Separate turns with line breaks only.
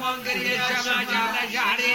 मंगरी जमा जाना जारे